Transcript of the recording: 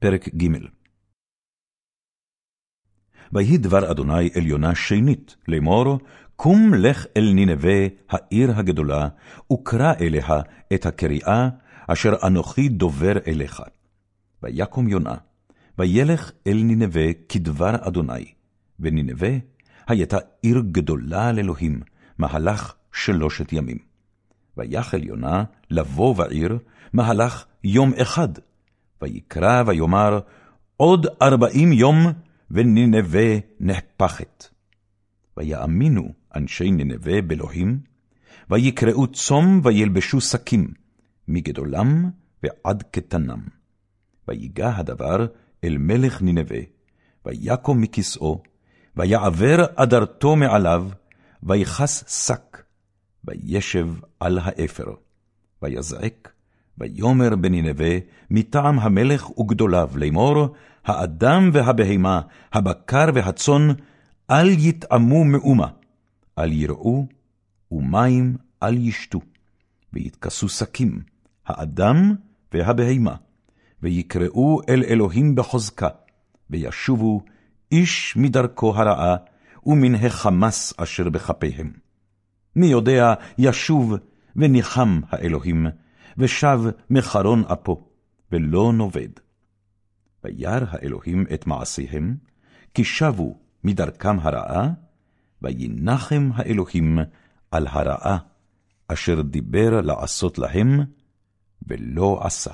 פרק ג. ויהי דבר אדוני אל יונה שנית, לאמור, קום לך אל נינווה, העיר הגדולה, וקרא אליה את הקריאה, אשר אנוכי דובר אליך. ויקום יונה, וילך אל נינווה כדבר אדוני, ונינווה הייתה עיר גדולה לאלוהים, מהלך שלושת ימים. ויחל יונה לבוא בעיר, מהלך יום אחד, ויקרא ויאמר, עוד ארבעים יום, ונינווה נהפכת. ויאמינו אנשי נינווה באלוהים, ויקראו צום וילבשו שקים, מגדולם ועד קטנם. ויגע הדבר אל מלך נינווה, ויקום מכסאו, ויעבר אדרתו מעליו, ויכס שק, וישב על האפר, ויזעק, ויאמר בנינווה, מטעם המלך וגדוליו לאמור, האדם והבהמה, הבקר והצאן, אל יטעמו מאומה, אל יראו, ומים אל ישתו, ויתכסו שקים, האדם והבהמה, ויקראו אל אלוהים בחוזקה, וישובו איש מדרכו הרעה, ומן החמס אשר בכפיהם. מי יודע, ישוב, וניחם האלוהים, ושב מחרון אפו, ולא נאבד. וירא האלוהים את מעשיהם, כי שבו מדרכם הרעה, וינחם האלוהים על הרעה, אשר דיבר לעשות להם, ולא עשה.